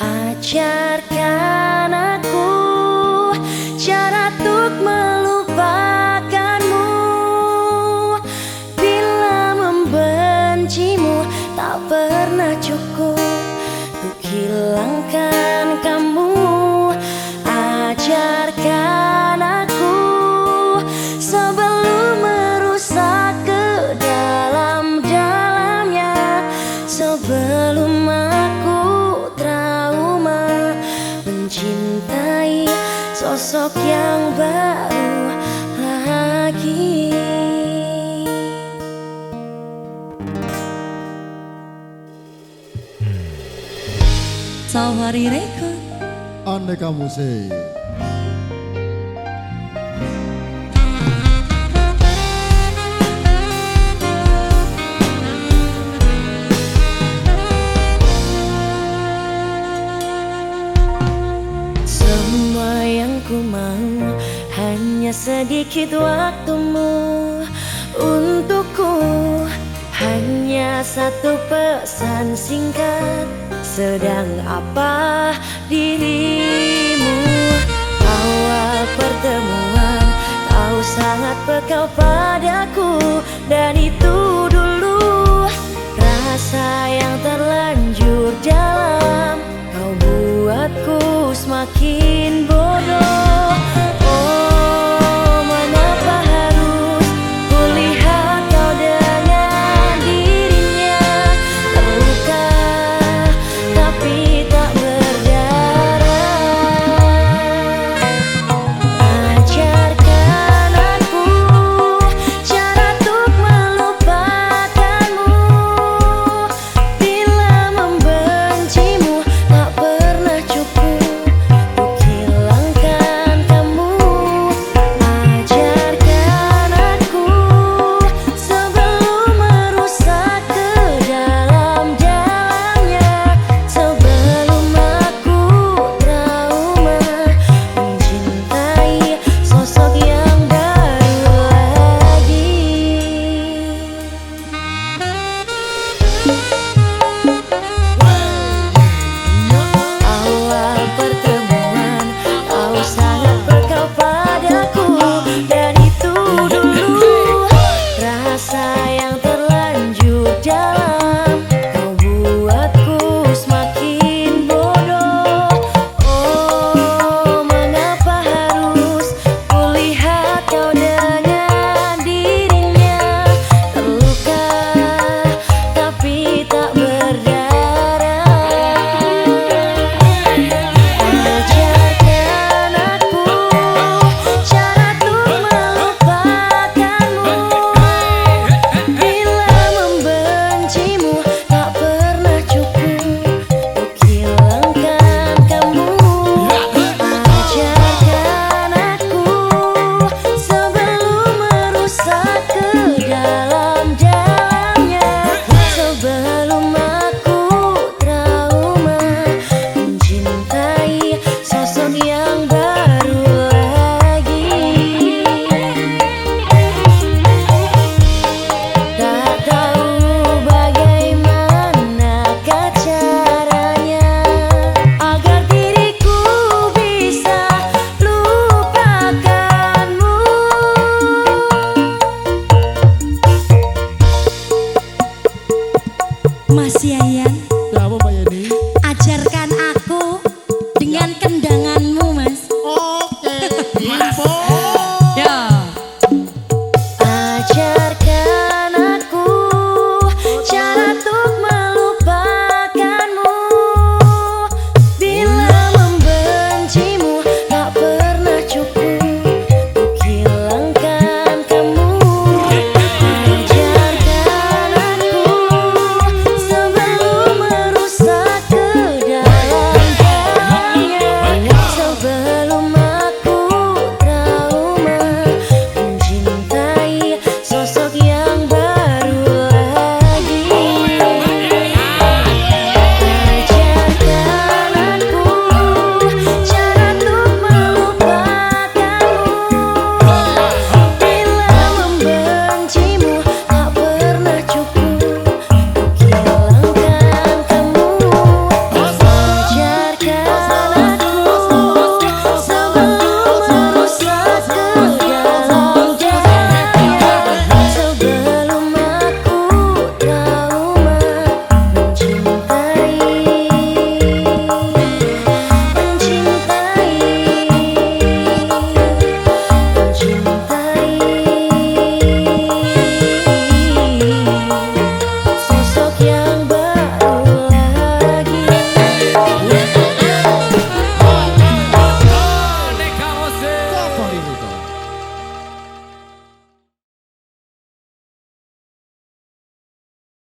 Ajarkan aku cara untuk melupakanmu. Bila membencimu tak pernah cukup Untuk hilangkan besok yang baru lagi. Tawari Rekon Aneka Musik hanya sedikit waktumu untukku. Hanya satu pesan singkat Sedang apa dirimu? Awal pertemuan Kau sangat peka padaku. Dan itu dulu Rasa yang terlanjur dalam Kau buatku semakin gracias.